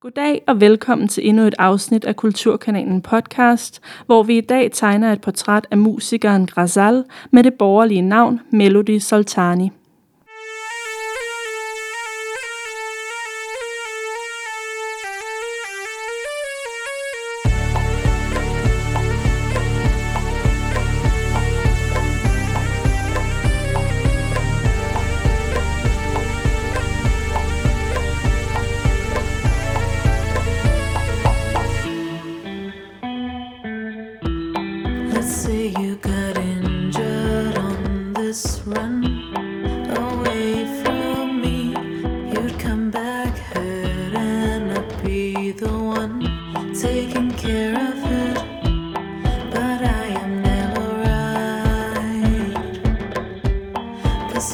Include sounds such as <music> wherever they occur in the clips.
Goddag og velkommen til endnu et afsnit af Kulturkanalen podcast, hvor vi i dag tegner et portræt af musikeren Grazal med det borgerlige navn Melody Soltani. Her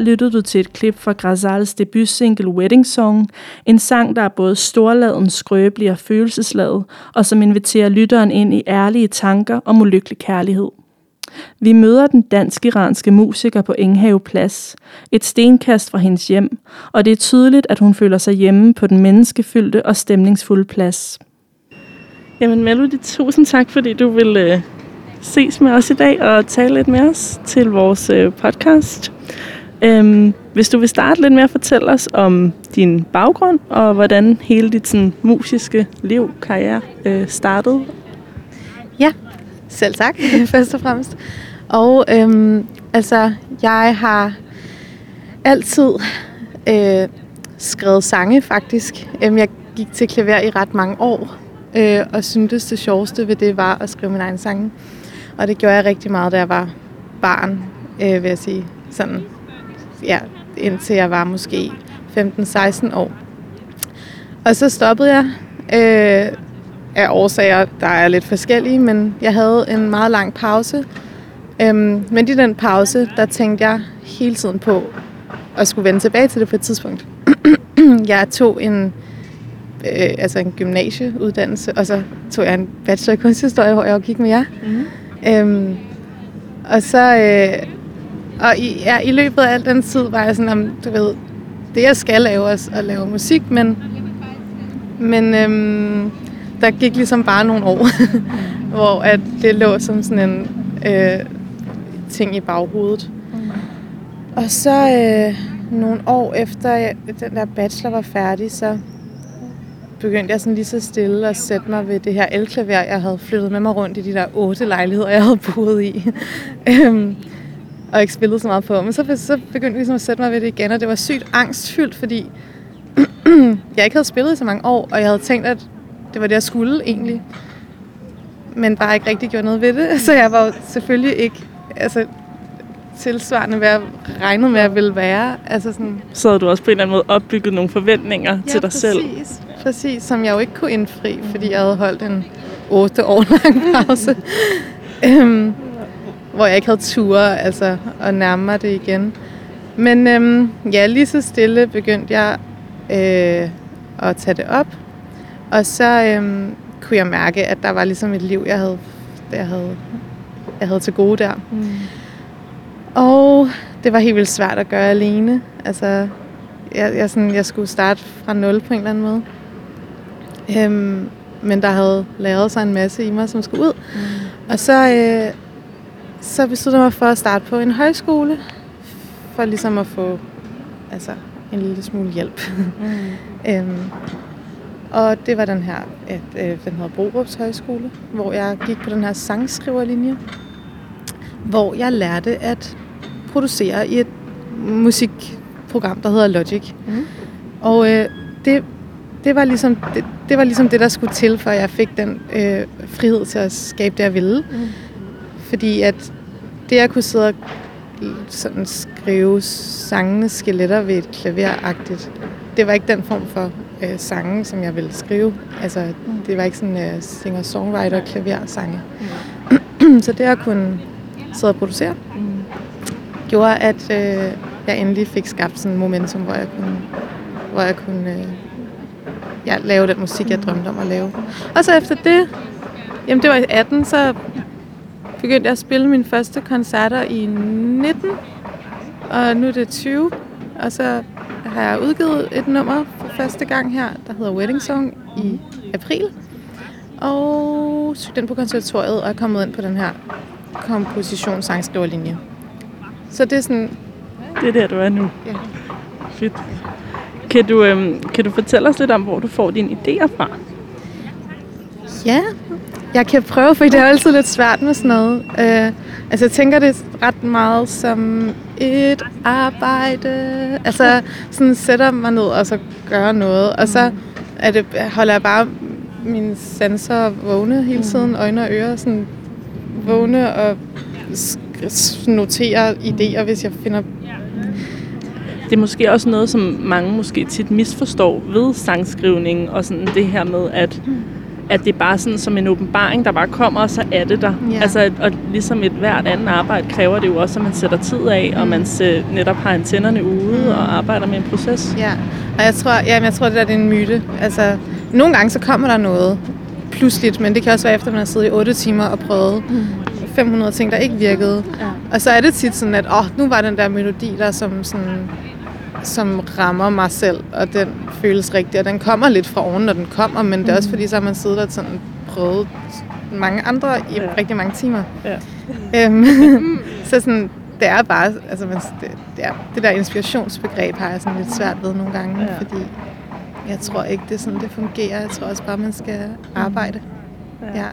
lyttede du til et klip fra Grazals debutsingle Wedding Song, en sang, der er både storladen, skrøbelig og følelsesladet, og som inviterer lytteren ind i ærlige tanker om ulykkelig kærlighed. Vi møder den dansk-iranske musiker på Enghave Plads, et stenkast fra hendes hjem, og det er tydeligt, at hun føler sig hjemme på den menneskefyldte og stemningsfulde plads. Jamen Melody, tusind tak, fordi du vil øh, ses med os i dag og tale lidt med os til vores øh, podcast. Øhm, hvis du vil starte lidt med at fortælle os om din baggrund og hvordan hele dit sådan, musiske liv, karriere øh, startede. Selv tak, <laughs> først og fremmest. Og øhm, altså, jeg har altid øh, skrevet sange, faktisk. Øhm, jeg gik til klaver i ret mange år, øh, og syntes det sjoveste ved det var at skrive min egen sange. Og det gjorde jeg rigtig meget, da jeg var barn, øh, vil jeg sige. Sådan, ja, indtil jeg var måske 15-16 år. Og så stoppede jeg øh, af årsager, der er lidt forskellige, men jeg havde en meget lang pause. Øhm, men i den pause, der tænkte jeg hele tiden på at skulle vende tilbage til det på et tidspunkt. <clears throat> jeg tog en, øh, altså en gymnasieuddannelse, og så tog jeg en bachelor i kunsthistorie, hvor jeg gik med jer. Mm. Øhm, og så, øh, og i, ja, i løbet af al den tid var jeg sådan, om, du ved, det jeg skal lave er at lave musik, men, men øhm, der gik ligesom bare nogle år, <laughs> hvor at det lå som sådan en øh, ting i baghovedet. Mm. Og så øh, nogle år efter jeg, den der bachelor var færdig, så begyndte jeg sådan lige så stille at sætte mig ved det her elklaver, jeg havde flyttet med mig rundt i de der otte lejligheder, jeg havde boet i. <laughs> Øhm, og ikke spillet så meget på. Men så, så begyndte jeg ligesom at sætte mig ved det igen, og det var sygt angstfyldt, fordi <clears throat> jeg ikke havde spillet i så mange år, og jeg havde tænkt, at det var det, jeg skulle egentlig. Men bare ikke rigtig gjort noget ved det. <laughs> Så jeg var jo selvfølgelig ikke altså, tilsvarende, hvad jeg regnede med, at jeg ville være. Altså sådan, Så havde du også på en eller anden måde opbygget nogle forventninger ja, til dig præcis, selv. Præcis, som jeg jo ikke kunne indfri, fordi jeg havde holdt en otte år lang <laughs> pause. øhm, hvor jeg ikke havde ture altså, at nærme mig det igen. Men øhm, ja, lige så stille begyndte jeg øh, at tage det op. Og så øhm, kunne jeg mærke, at der var ligesom et liv, jeg havde, jeg havde, jeg havde til gode der. Mm. Og det var helt vildt svært at gøre alene. Altså, jeg, jeg, sådan, jeg skulle starte fra nul på en eller anden måde. Øhm, men der havde lavet sig en masse i mig, som skulle ud. Mm. Og så, øh, så besluttede jeg mig for at starte på en højskole, for ligesom at få altså, en lille smule hjælp. Mm. <laughs> øhm, og det var den her, at, øh, den hedder Borups Højskole, hvor jeg gik på den her sangskriverlinje, hvor jeg lærte at producere i et musikprogram, der hedder Logic. Mm. Og øh, det, det, var ligesom, det, det var ligesom det, der skulle til, for jeg fik den øh, frihed til at skabe det, jeg ville. Mm. Fordi at det, jeg kunne sidde og sådan skrive sangene skeletter ved et klaveragtigt, det var ikke den form for øh, sange, som jeg ville skrive. Altså, det var ikke sådan øh, singer-songwriter klaversange. <clears throat> Så det at kunne sidde og producere, Mm. gjorde, at øh, jeg endelig fik skabt sådan et momentum, hvor jeg kunne, hvor jeg kunne øh, ja, lave den musik, jeg drømte om at lave. Og så efter det, jamen det var i 18, så begyndte jeg at spille mine første koncerter i 19, og nu er det 20. Og så har jeg udgivet et nummer første gang her, der hedder Wedding Song i april. Og søgte den på konservatoriet og er kommet ind på den her komposition sangskriverlinje. Så det er sådan, Det er der, du er nu. ja. Fedt. Kan du, øhm, kan du fortælle os lidt om, hvor du får dine idéer fra? Ja, jeg kan prøve, for det er altid lidt svært med sådan noget. Uh, altså, jeg tænker det ret meget som et arbejde. Altså, sådan sætter mig ned og så gør noget. Og så er det, holder jeg bare mine sensorer vågne hele tiden, øjne og ører, sådan vågne og notere idéer, hvis jeg finder... Det er måske også noget, som mange måske tit misforstår ved sangskrivning, og sådan det her med, at, at det er bare sådan som en åbenbaring, der bare kommer, og så er det der. Ja. Altså, og ligesom et hvert andet arbejde kræver det jo også, at man sætter tid af, og man se, netop har antennerne ude og arbejder med en proces. Ja, og jeg tror, ja, jeg tror, det der det er en myte. Altså, nogle gange så kommer der noget pludseligt, men det kan også være efter, man har siddet i 8 timer og prøvet 500 ting, der ikke virkede. Ja. Og så er det tit sådan, at åh, nu var den der melodi der, som, sådan, som rammer mig selv, og den føles rigtig, og den kommer lidt fra oven, når den kommer, men det er også fordi, så har man siddet og sådan prøvet mange andre i Ja. rigtig mange timer. Ja. Øhm, <laughs> <laughs> så sådan, det er bare, altså man, det, det, er, det der inspirationsbegreb har jeg sådan lidt svært ved nogle gange, Ja. ja. fordi jeg tror ikke, det er sådan, det fungerer. Jeg tror også bare, man skal arbejde. Ja. Ja.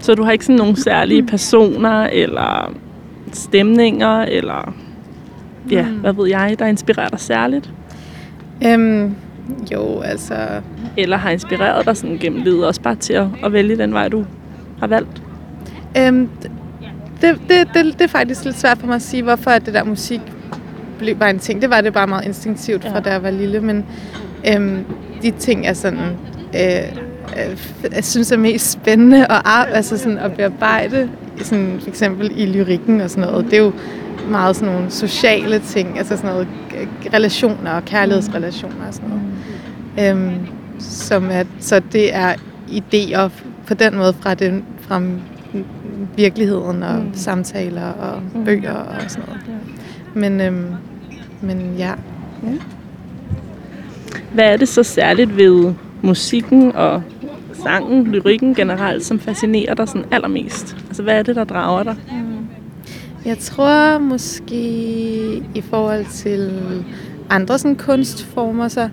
Så du har ikke sådan nogle særlige personer, eller stemninger, eller ja, Mm. hvad ved jeg, der inspirerer dig særligt? Øhm, jo, altså, Eller har inspireret dig sådan gennem livet også bare til at, at vælge den vej, du har valgt? øhm, det, det, det, det er faktisk lidt svært for mig at sige, hvorfor at det der musik blev bare en ting. Det var det bare meget instinktivt fra Ja. da jeg var lille, men øhm, de ting er sådan, øh, øh, jeg synes er mest spændende at, altså sådan at bearbejde, sådan for eksempel i lyrikken og sådan noget. Det er jo meget sådan nogle sociale ting, altså sådan noget øh, relationer og kærlighedsrelationer og sådan noget. Øhm, som at, så det er idéer på den måde fra, den, fra virkeligheden og Mm. mm. samtaler og Mm. bøger og sådan noget. Ja. Men, øhm, men ja, Hvad er det så særligt ved musikken og sangen, lyrikken generelt, som fascinerer dig sådan allermest? Altså, hvad er det, der drager dig? Mm. jeg tror måske i forhold til andre sådan kunstformer, så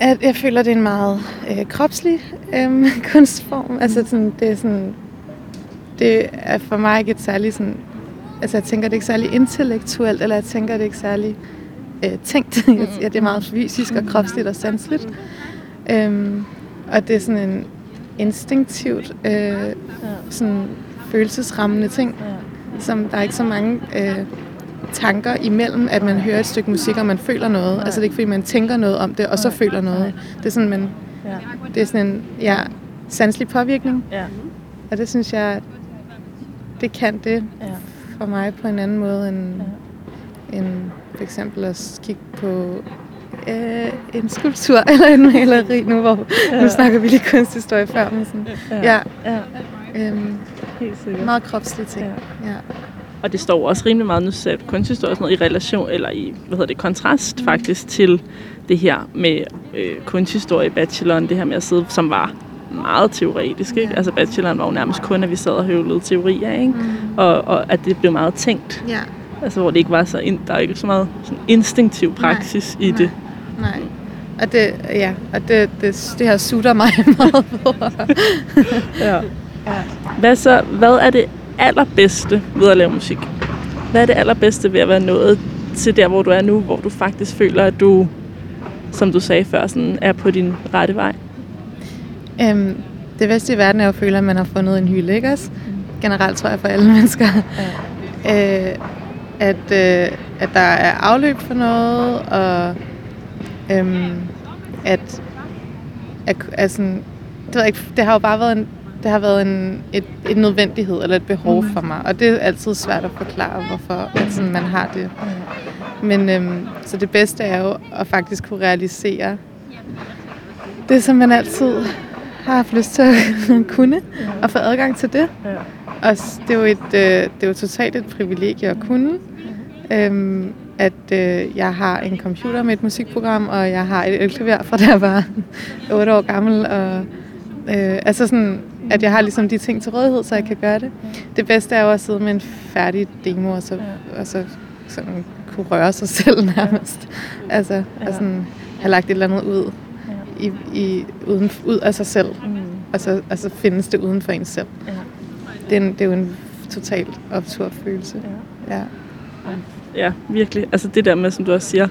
at jeg føler, det er en meget øh, kropslig øh, <laughs> kunstform. Altså sådan, det er sådan, det er for mig ikke et særligt sådan, altså jeg tænker, det ikke særlig intellektuelt, eller jeg tænker, det ikke særlig øh, tænkt. <laughs> Ja, det er meget fysisk og kropsligt og sanseligt. Øhm, og det er sådan en instinktivt, øh, sådan følelsesrammende ting, som der er ikke så mange øh, tanker imellem, at man hører et stykke musik, og man føler noget. Nej. Altså det er ikke, fordi man tænker noget om det, og så Nej. føler noget. Det er sådan, man, Ja. det er sådan en ja, sanselig påvirkning, Ja. og det synes jeg, det kan det Ja. for mig på en anden måde, end, Ja. end for eksempel at kigge på øh, en skulptur <laughs> eller en maleri nu, hvor Ja. nu snakker vi lige kunsthistorie før, men sådan, ja, ja. øhm, Helt sikkert. meget kropslige ting. Ja. Ja. Og det står også rimelig meget, nu sagde du kunsthistorie sådan noget, i relation, eller i, hvad hedder det, kontrast Mm. faktisk til det her med øh, kunsthistorie i bacheloren, det her med at sidde, som var meget teoretisk, ikke? Ja. Altså bacheloren var jo nærmest kun, at vi sad og høvlede teorier, ikke? Mm. Og, og at det blev meget tænkt. ja. Altså hvor det ikke var så, in, der er ikke så meget sådan instinktiv praksis i nej. det. Nej. Og det, ja, og det, det, det her sutter mig <laughs> meget på. <laughs> Ja. ja. Hvad så, hvad er det allerbedste ved at lave musik? Hvad er det allerbedste ved at være nået til der, hvor du er nu, hvor du faktisk føler, at du, som du sagde før, sådan, er på din rette vej? Øhm, det bedste i verden er at føle, at man har fundet en hylde, ikke også? Generelt tror jeg for alle <laughs> mennesker. øh, at, øh, at der er afløb for noget, og øhm, at, at, at sådan, det, ved jeg ikke, det har jo bare været en, det har været en, et, et nødvendighed eller et behov Mhm. for mig. Og det er altid svært at forklare, hvorfor at sådan, man har det. Men øhm, så det bedste er jo at faktisk kunne realisere det, som man altid har haft lyst til at <laughs> kunne, og få adgang til det. og det er jo et, øh, det er jo totalt et privilegie at kunne. Øhm, at øh, jeg har en computer med et musikprogram, og jeg har et elklaver fra da jeg var <laughs> 8 år gammel. Og, øh, altså sådan, at jeg har ligesom de ting til rådighed, så jeg kan gøre det. Det bedste er jo at sidde med en færdig demo, og så, og så sådan kunne røre sig selv <laughs> nærmest. Altså, og sådan have lagt et eller andet ud, i, i, uden, ud af sig selv, Mm. og så, og så findes det uden for en selv. Det er, en, det er jo en total opturfølelse. Ja. Ja, virkelig. Altså det der med, som du også siger,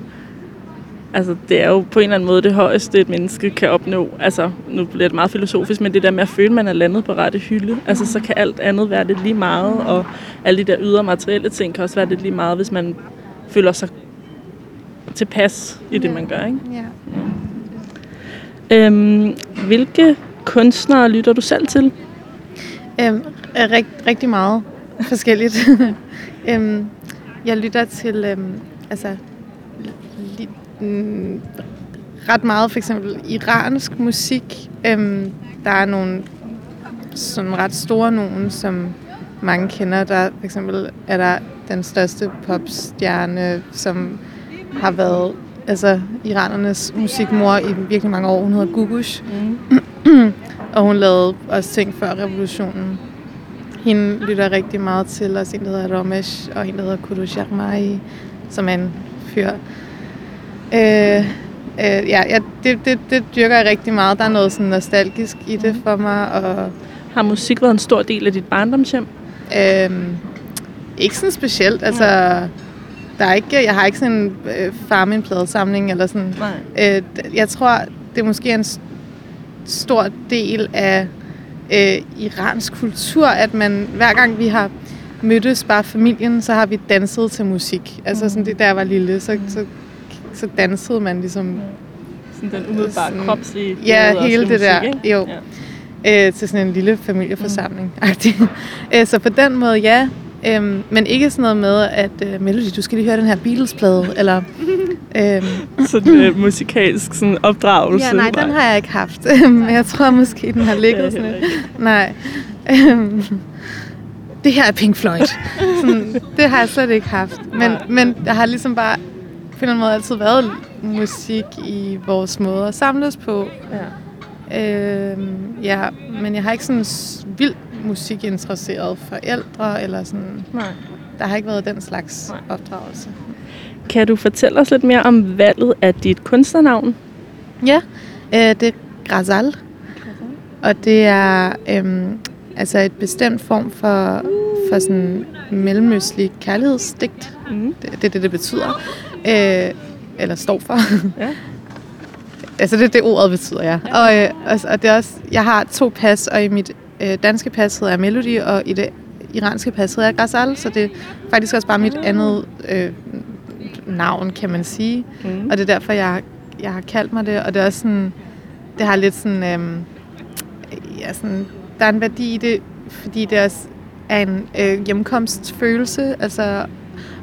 altså det er jo på en eller anden måde det højeste, et menneske kan opnå. Altså, nu bliver det meget filosofisk, men det der med at føle, at man er landet på rette hylde. Altså, så kan alt andet være lidt lige meget, og alle de der ydre materielle ting kan også være lidt lige meget, hvis man føler sig tilpas i det, man gør, ikke? ja. Øhm, hvilke kunstnere lytter du selv til? Øhm, er rigt, rigtig meget forskelligt. <laughs> øhm, jeg lytter til øhm, altså, li, mm, ret meget for eksempel iransk musik. Øhm, der er nogle sådan ret store nogen, som mange kender. Der for eksempel er der den største popstjerne, som har været altså, iranernes musikmor i virkelig mange år. Hun hedder Gugush. <clears throat> Og hun lavede også ting før revolutionen. Hende lytter rigtig meget til, også en, der hedder Ramesh, og en, der hedder Kudu Sharmai, som er en fyr. Øh, øh, ja, ja det, det, det dyrker jeg rigtig meget. Der er noget sådan nostalgisk i det for mig, og Har musik været en stor del af dit barndomshjem? øh, ikke sådan specielt. Altså, der er ikke, jeg har ikke sådan en øh, far med en pladesamling, eller sådan. Nej. Øh, jeg tror, det er måske en stor del af øh, iransk kultur, at man hver gang vi har mødtes bare familien, så har vi danset til musik. Altså sådan det, jeg var lille, så, så, så dansede man ligesom Sådan den umiddelbare kropslige Ja, hele det der. musik, ikke? Jo. Ja. øh, til sådan en lille familieforsamling. Mm. <laughs> øh, så på den måde, ja. Øhm, men ikke sådan noget med, at øh, Melody, du skal lige høre den her Beatles-plade, eller... <laughs> Øhm, Sådan øh, musikalsk sådan opdragelse. ja, nej, den har jeg ikke haft. <laughs> men jeg tror måske, den har ligget sådan lidt. Nej. Øhm, det her er Pink Floyd. Sådan, det har jeg slet ikke haft. Men, men der har ligesom bare på en måde altid været musik i vores måde at samles på. Ja. Øhm, ja, men jeg har ikke sådan vildt musikinteresseret forældre, eller sådan, Nej. der har ikke været den slags Nej. opdragelse. Kan du fortælle os lidt mere om valget af dit kunstnernavn? Ja, øh, det er Grazal, og det er øhm, altså et bestemt form for, for sådan mellemøstlig kærlighedsdigt. Mm. Det, det er det, det betyder. Øh, eller står for. Ja. <laughs> altså det er det, ordet betyder, ja. Og, øh, og, og det er også, jeg har to pas, og i mit øh, danske pas hedder jeg Melody, og i det iranske pas hedder jeg Ghazal, så det er faktisk også bare mit andet øh, navn, kan man sige. Mm. Og det er derfor, jeg, jeg har kaldt mig det, og det er også sådan, det har lidt sådan, øhm, ja, sådan, der er en værdi i det, fordi det også er en øh, hjemkomstfølelse, altså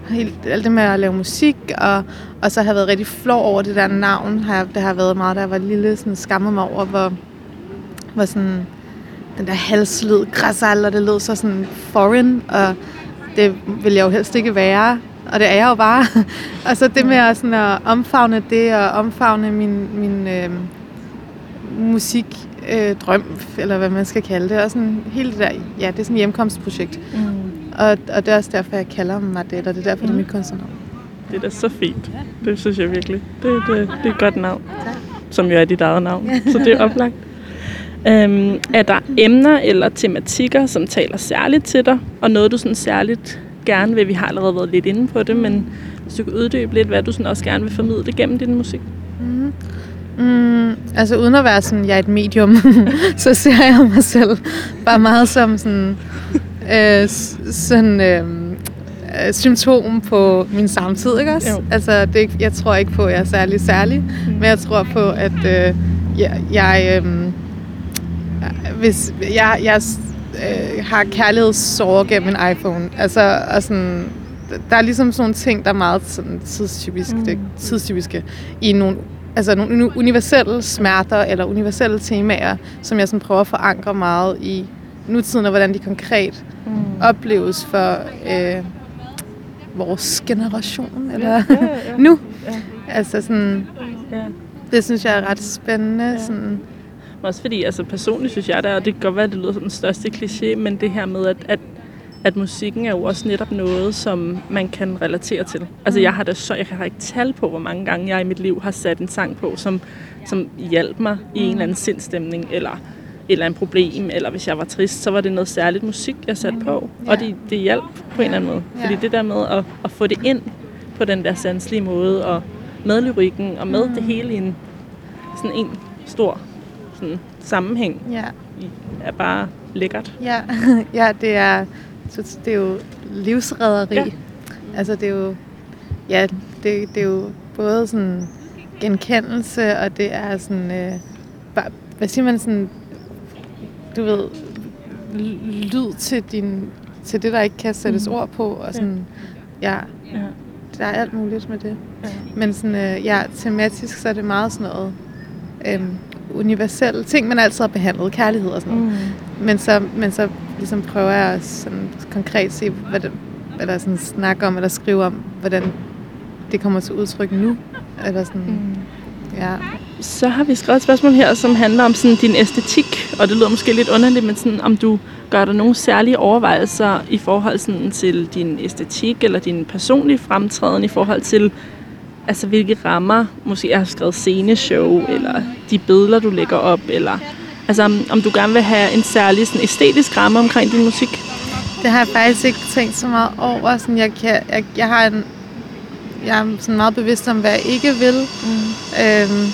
helt, alt det med at lave musik, og, og så har jeg været rigtig flov over det der navn, har, det har været meget, da jeg var lille, sådan skammer mig over, hvor, hvor sådan, den der halslyd, græsal, og det lød så sådan foreign, og det vil jeg jo helst ikke være, og det er jeg jo bare. <laughs> og så det med at, sådan at omfavne det, og omfavne min, min øh, musik, øh, drøm, eller hvad man skal kalde det, og sådan hele det der, ja, det er sådan et hjemkomstprojekt. Mm. Og, og det er også derfor, jeg kalder mig det, og det er derfor, det er mit kunstnernavn. Det er da så fint. Det synes jeg virkelig. Det, det, det er et godt navn. Som jo er dit eget navn. Så det er oplagt. Øhm, er der emner eller tematikker, som taler særligt til dig, og noget, du sådan særligt gerne vil? Vi har allerede været lidt inde på det, men hvis du kan uddybe lidt, hvad du sådan også gerne vil formidle gennem din musik. Mm. Mm, altså uden at være sådan, jeg er et medium, <laughs> så ser jeg mig selv bare meget som sådan, øh, sådan øh, øh, symptom på min samtid, ikke også? Jo. Altså, det, jeg tror ikke på, at jeg er særlig særlig, mm. men jeg tror på, at øh, jeg, jeg, øh, hvis jeg, jeg øh, har kærlighedssorger gennem en iPhone, altså, og sådan, der er ligesom sådan nogle ting, der er meget sådan tidstypiske, mm. tidstypiske i nogle altså nogle uni- universelle smerter eller universelle temaer, som jeg sådan prøver at forankre meget i nutiden, og hvordan de konkret Mm. opleves for øh, vores generation, eller Ja, ja, ja. <laughs> nu. Ja. Altså sådan, Ja. det synes jeg er ret spændende. Ja. Ja. Sådan, Også fordi, altså personligt synes jeg, der, og det kan godt være, at det lyder som den største kliché, men det her med, at, at, at musikken er jo også netop noget, som man kan relatere til. Altså jeg har da så, jeg har ikke tal på, hvor mange gange jeg i mit liv har sat en sang på, som, som hjalp mig i en eller anden sindstemning, eller et eller andet problem, eller hvis jeg var trist, så var det noget særligt musik, jeg satte på. Ja. Og det, det hjalp på en eller anden måde. Fordi det der med at, at få det ind på den der sanselige måde, og med lyrikken, og med det hele i en, sådan en stor sådan, sammenhæng, ja, er bare lækkert. ja, <laughs> ja, det er, det er jo livsredderi. Ja. Altså det er jo, ja, det, det er jo både sådan genkendelse, og det er sådan, øh, bare, hvad siger man sådan, du ved, lyd til din, til det, der ikke kan sættes Mhm. ord på, og sådan, ja, Ja. der er alt muligt med det. Ja. Men sådan, øh, ja, tematisk, så er det meget sådan noget øhm, universelle ting, man altid har behandlet, kærlighed og sådan noget. Mm. Men så, men så ligesom prøver jeg at sådan konkret se, hvad det, eller sådan snakke om, eller skrive om, hvordan det kommer til udtryk nu. Eller sådan, Mm. ja. Så har vi skrevet et spørgsmål her, som handler om sådan din æstetik, og det lyder måske lidt underligt, men sådan, om du gør dig nogle særlige overvejelser i forhold sådan, til din æstetik eller din personlige fremtræden i forhold til, altså hvilke rammer, måske jeg har skrevet sceneshow, eller de billeder, du lægger op, eller altså om, om du gerne vil have en særlig sådan, æstetisk ramme omkring din musik. Det har jeg faktisk ikke tænkt så meget over. Sådan, jeg, kan, jeg, jeg har en, jeg er sådan meget bevidst om, hvad jeg ikke vil. Mm. Øhm,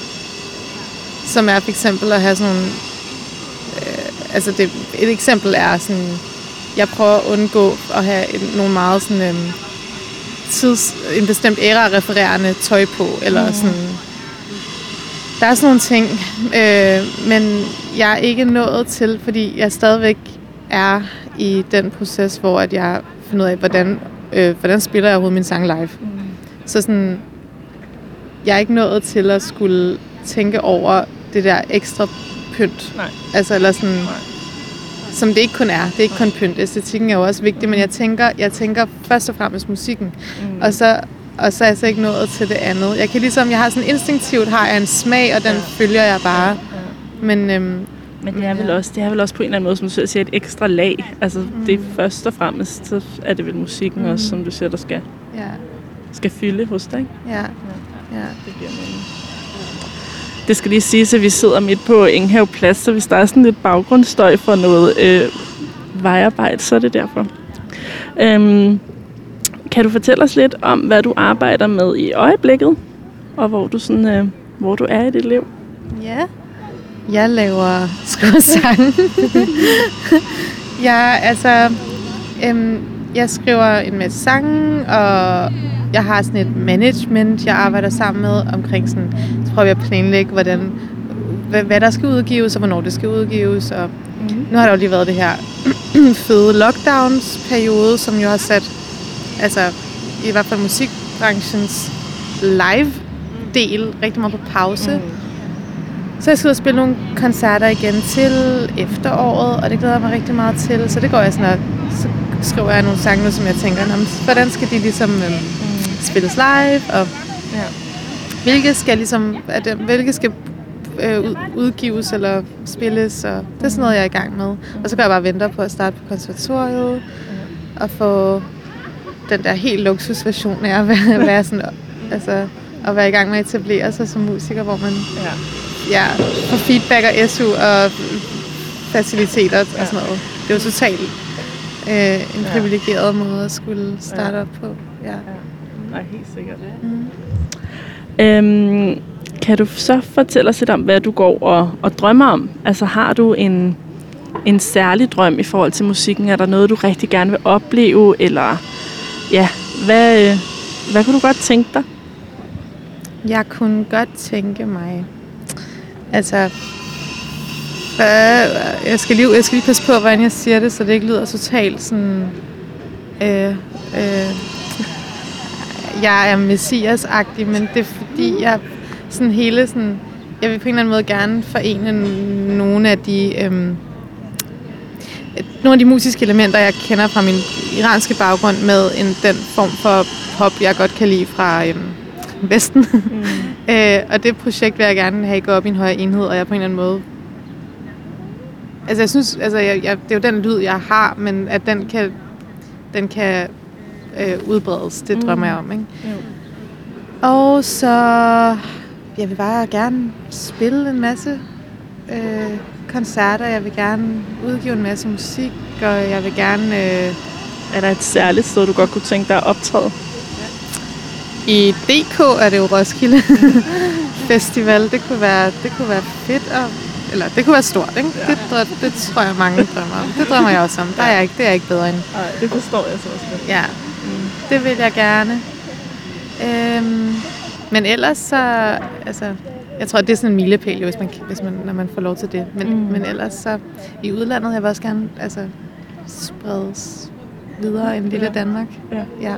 som er for eksempel at have sådan nogle... Øh, altså det, et eksempel er sådan... Jeg prøver at undgå at have en, nogle meget sådan... Øhm, tids, en bestemt æra-refererende tøj på, eller Mm. sådan... Der er sådan nogle ting, øh, men jeg er ikke nået til, fordi jeg stadigvæk er i den proces, hvor at jeg finder ud af, hvordan, øh, hvordan spiller jeg overhovedet min sang live. Mm. Så sådan, jeg er ikke nået til at skulle tænke over det der ekstra pynt. Nej. Altså, eller sådan, Nej. Som det ikke kun er. Det er ikke kun pynt. Æstetikken er jo også vigtig, men jeg tænker, jeg tænker først og fremmest musikken. Mm. Og så, og så er jeg så ikke nået til det andet. Jeg kan ligesom, jeg har sådan instinktivt, har jeg en smag, og den Ja. følger jeg bare. Ja. Men øhm, Men det er, vel Ja. også, det er vel også på en eller anden måde, som du selv siger, et ekstra lag. Altså, mm. det er først og fremmest, så er det vel musikken mm. også, som du siger, der skal, ja, skal fylde hos dig. Ikke? ja, ja. Det giver mening. Det skal lige siges, at vi sidder midt på Enghave Plads, så hvis der er sådan lidt baggrundsstøj for noget øh, vejarbejde, så er det derfor. Øhm, kan du fortælle os lidt om, hvad du arbejder med i øjeblikket, og hvor du, sådan, øh, hvor du er i dit liv? Ja. Jeg laver skrivesange. <laughs> jeg, altså, øhm, jeg skriver en masse sange, og jeg har sådan et management, jeg arbejder sammen med omkring sådan, så prøver jeg at planlægge, hvordan, hvad, hvad der skal udgives, og hvornår det skal udgives. Og Mm. nu har der jo lige været det her <clears throat> fede lockdowns-periode, som jo har sat, altså i hvert fald musikbranchens live-del rigtig meget på pause. Mm. Så jeg skal ud og spille nogle koncerter igen til efteråret, og det glæder jeg mig rigtig meget til. Så det går jeg sådan og så skriver jeg nogle sange som jeg tænker, "Nå, men hvordan skal de ligesom øhm, spilles live, og Ja. hvilke skal ligesom, at, hvilke skal øh, ud- udgives eller spilles, og det er sådan noget, jeg er i gang med. Og så går jeg bare og venter på at starte på konservatoriet, og få den der helt luksusversion af at være, være sådan, altså, at være i gang med at etablere sig som musiker, hvor man Ja. ja, får feedback og SU og faciliteter og Ja. sådan noget. Det er jo totalt øh, en Ja. privilegeret måde at skulle starte Ja. op på. Ja. Nej, helt sikkert. Mm. Øhm, kan du så fortælle os lidt om, hvad du går og, og drømmer om? Altså har du en, en særlig drøm i forhold til musikken? Er der noget, du rigtig gerne vil opleve? Eller ja, hvad, øh, hvad kunne du godt tænke dig? Jeg kunne godt tænke mig, altså, hvad, jeg, skal lige, jeg skal lige passe på, hvordan jeg siger det, så det ikke lyder totalt sådan, øh, øh, jeg er messias-agtig, men det er fordi, jeg sådan hele sådan, jeg vil på en eller anden måde gerne forene nogle af de, øhm, nogle af de musiske elementer, jeg kender fra min iranske baggrund, med en, den form for pop, jeg godt kan lide fra øhm, Vesten. Mm. <laughs> øh, og det projekt vil jeg gerne have gå op i en højere enhed, og jeg på en eller anden måde... Altså, jeg synes, altså, jeg, jeg, det er jo den lyd, jeg har, men at den kan, den kan øh, udbredes, det Mm. drømmer jeg om, ikke? Jo. Og så jeg vil bare gerne spille en masse øh, koncerter. Jeg vil gerne udgive en masse musik, og jeg vil gerne... Øh, Er der et særligt sted, du godt kunne tænke dig at optræde? I DK er det jo Roskilde <laughs> Festival. Det kunne være, det kunne være fedt, og, eller det kunne være stort, ikke? Ja. Det, drø- det tror jeg mange drømmer om. Det drømmer jeg også om. Der er jeg ikke, det er jeg ikke bedre end. Nej, det forstår jeg så også godt. Ja, det vil jeg gerne. Øhm, men ellers så, altså, jeg tror, det er sådan en milepæl, jo, hvis man, hvis man, når man får lov til det. Men, Mm. men ellers så, i udlandet, jeg vil også gerne altså, spredes videre end lille Ja. Danmark. Ja. Ja.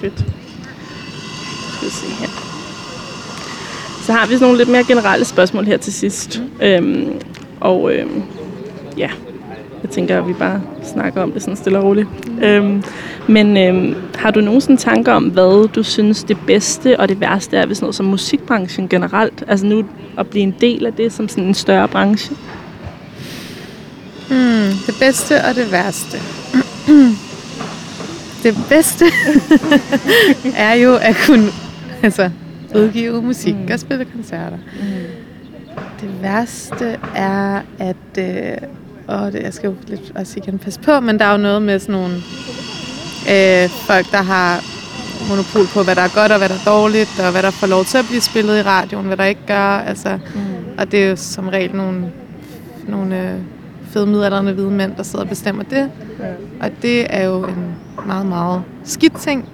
Fedt. Skal vi se her. Så har vi sådan nogle lidt mere generelle spørgsmål her til sidst. Mm. Øhm, og øhm, ja, jeg tænker, at vi bare snakker om det sådan stille og roligt. Mm. Øhm, men øhm, har du nogen sådan tanker om, hvad du synes det bedste og det værste er ved sådan noget som musikbranchen generelt? Altså nu at blive en del af det som sådan en større branche? Hmm, det bedste og det værste. <clears throat> det bedste <laughs> er jo at kunne altså, udgive musik Mm. og spille koncerter. Det værste er, at... Øh, og det, jeg skal jo lidt også igen passe på, men der er jo noget med sådan nogle øh, folk, der har monopol på, hvad der er godt og hvad der er dårligt, og hvad der får lov til at blive spillet i radioen, hvad der ikke gør. Altså, Mm. og det er jo som regel nogle, nogle øh, fede midaldrende hvide mænd, der sidder og bestemmer det. Ja. Og det er jo en meget, meget skidt ting.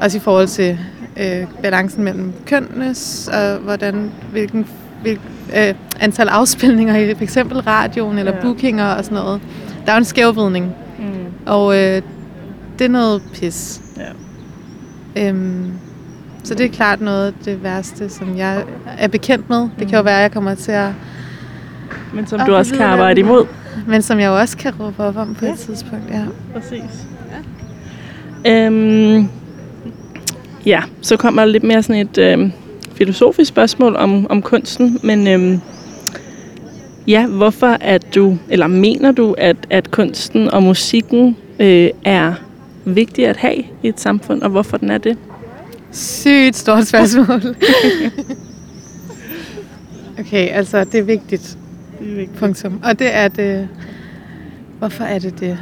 Også i forhold til øh, balancen mellem kønnenes, og hvordan, hvilken, hvilken øh, antal afspilninger i f.eks. radioen eller Ja. ja. bookinger og sådan noget. Der er jo en skævvridning, Mm. og øh, det er noget pis. Ja. Øhm, så det er klart noget af det værste, som jeg er bekendt med. Det kan jo Mm. være, at jeg kommer til at... Men som du også kan arbejde imod. Men som jeg jo også kan råbe op om på Ja. et tidspunkt, ja. Præcis. Øhm, ja, så kommer der lidt mere sådan et øhm, filosofisk spørgsmål om, om kunsten, men øhm, ja, hvorfor at du, eller mener du, at, at kunsten og musikken øh, er vigtig at have i et samfund, og hvorfor den er det? Sygt stort spørgsmål. <laughs> okay, altså det er vigtigt. Det er vigtigt. Punktum. Og det er det... Hvorfor er det det?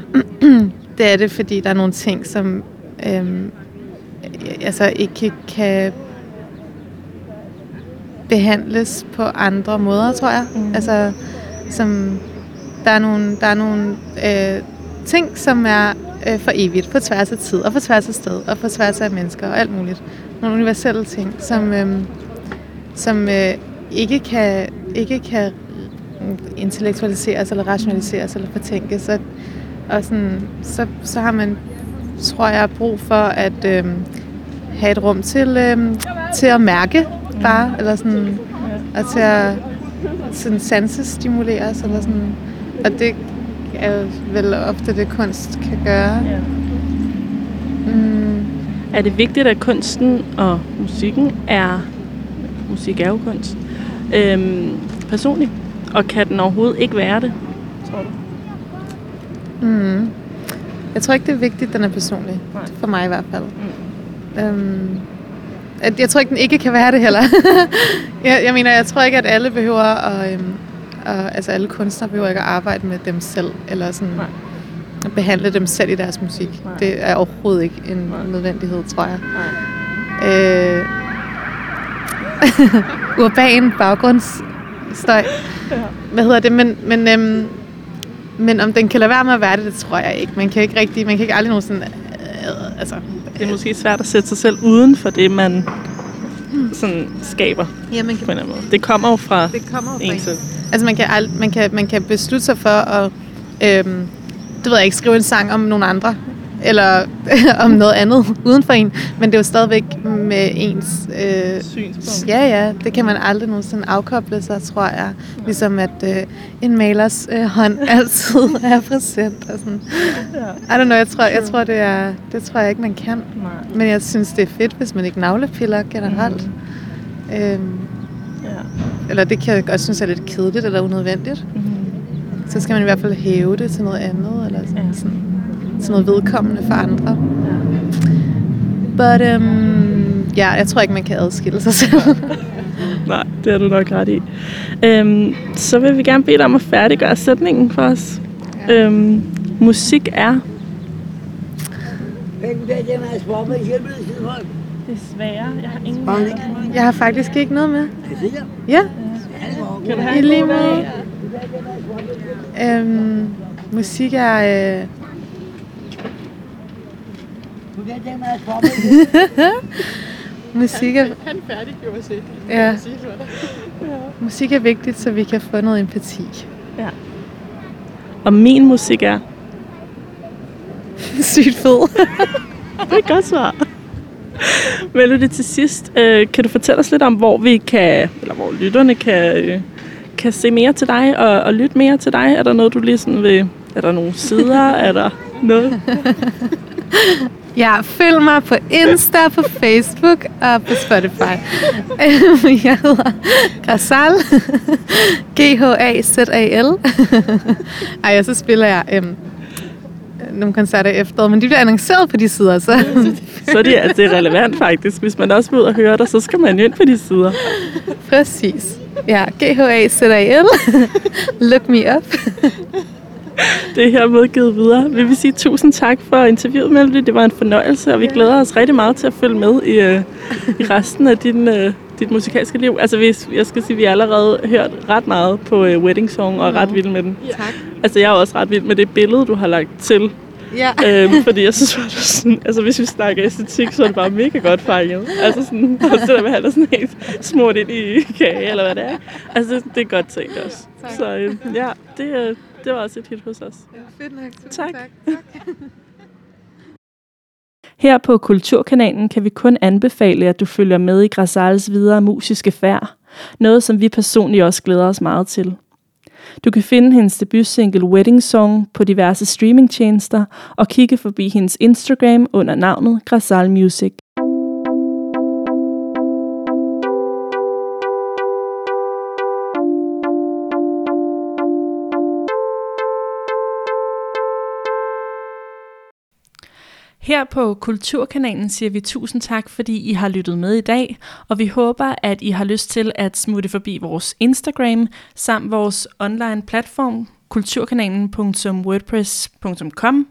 <clears throat> det er det, fordi der er nogle ting, som øhm, altså ikke kan behandles på andre måder, tror jeg. Mhm. Altså, som der er nogle, der er nogle øh, ting, som er øh, for evigt, på tværs af tid, og på tværs af sted, og på tværs af mennesker, og alt muligt. Nogle universelle ting, som, øh, som øh, ikke kan, ikke kan intellektualiseres, eller rationaliseres, eller fortænkes. Og, og sådan, så, så har man, tror jeg, brug for at øh, have et rum til, øh, til at mærke, bare, eller sådan, og til at sådan sansestimuleres, eller sådan. Og det er vel ofte det, kunst kan gøre. Ja. Mm, Er det vigtigt, at kunsten og musikken er, musik er jo kunst, øhm, personlig? Og kan den overhovedet ikke være det, tror du? mm. Jeg tror ikke, det er vigtigt, at den er personlig. Nej. For mig i hvert fald. Mm. Øhm, at jeg tror ikke, den ikke kan være det heller. <laughs> jeg, jeg mener, jeg tror ikke, at alle behøver at... Øhm, og, altså alle kunstnere behøver ikke at arbejde med dem selv, eller sådan Nej. at behandle dem selv i deres musik. Nej. Det er overhovedet ikke en Nej. nødvendighed, tror jeg. Nej. Øh, <laughs> urban baggrundsstøj. Ja. Hvad hedder det? Men, men, øhm, men om den kan lade være med at være det, det tror jeg ikke. Man kan ikke rigtig, man kan ikke aldrig nogen sådan, øh, altså, Det er måske svært at sætte sig selv uden for det, man sådan skaber ja, man på en eller anden måde. Det kommer jo fra det kommer jo fra en selv. Altså man kan, man, kan, man kan beslutte sig for at, øhm, det ved jeg ikke, skrive en sang om nogle andre. Eller <laughs> om noget andet uden for en, men det er jo stadigvæk med ens... Øh, Synspunkt. ja, ja, det kan man aldrig nogensinde afkoble sig, tror jeg. Ligesom at øh, en malers øh, hånd <laughs> altid er præsent. Og sådan. Ja. I don't know, jeg tror, jeg tror, det, er, det tror jeg ikke, man kan. Nej. Men jeg synes, det er fedt, hvis man ikke navlepiller generelt. Mm. Øhm, Ja. eller det kan jeg godt synes er lidt kedeligt eller unødvendigt. Mm. Så skal man i hvert fald hæve det til noget andet, eller sådan, Ja. ja. Sådan, til noget vedkommende for andre. But, um, ja, jeg tror ikke, man kan adskille sig selv. <laughs> Nej, det er du nok ret i. Øhm, så vil vi gerne bede dig om at færdiggøre sætningen for os. Ja. Øhm, musik er... Desværre, jeg har ingen jeg har faktisk ikke noget med. Ja, Kan du i lige måde. Øhm, musik er... Øh, Du kan tænke mig at swappe <laughs> musik er, Han færdiggjorde sig. ja, musik er vigtigt, så vi kan få noget empati. Og min musik er... <laughs> Sygt fed. <laughs> Det er et godt svar. Melody, til sidst, øh, kan du fortælle os lidt om, hvor vi kan, eller hvor lytterne kan, øh, kan se mere til dig og, og lytte mere til dig? Er der noget, du lige sådan vil... Er der nogle sider? er der noget? Ja, følg mig på Insta, på Facebook og på Spotify. <laughs> jeg hedder Grasal. G-H-A-Z-A-L. <laughs> <laughs> Ej, og så spiller jeg øhm, nogle koncerter i efteråret, men de bliver annonceret på de sider, så Så er det, altså, det er relevant faktisk. Hvis man også vil ud og høre dig, så skal man jo ind på de sider. præcis. Ja, G-H-A-Z-A-L. Look me up. <laughs> Det er hermed givet videre. Vi vil sige tusind tak for interviewet, Melody. Det var en fornøjelse, og vi glæder os rigtig meget til at følge med i, øh, i resten af din, øh, dit musikalske liv. Altså, vi, jeg skal sige, vi har allerede hørt ret meget på øh, Wedding Song, og er ret vild med den. Tak. Altså, jeg er også ret vild med det billede, du har lagt til. Ja. øhm, fordi jeg synes, at sådan, altså, hvis vi snakker æstetik, så er det bare mega godt fanget. Altså sådan, det der med at det sådan helt smurt ind i kage, eller hvad det er. Altså, det er godt tænkt også. Så øh, ja, det, øh, det var også et hit hos os. Fedt nok. Tusind Tak. tak. Her på Kulturkanalen kan vi kun anbefale, at du følger med i Grasals videre musiske færd. Noget, som vi personligt også glæder os meget til. Du kan finde hendes debutsingle Wedding Song på diverse streamingtjenester og kigge forbi hendes Instagram under navnet Grasal Music. Her på Kulturkanalen siger vi tusind tak, fordi I har lyttet med i dag, og vi håber, at I har lyst til at smutte forbi vores Instagram samt vores online platform kulturkanalen.wordpress.com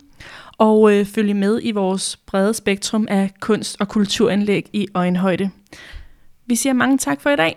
og øh, følge med i vores brede spektrum af kunst- og kulturanlæg i øjenhøjde. Vi siger mange tak for i dag.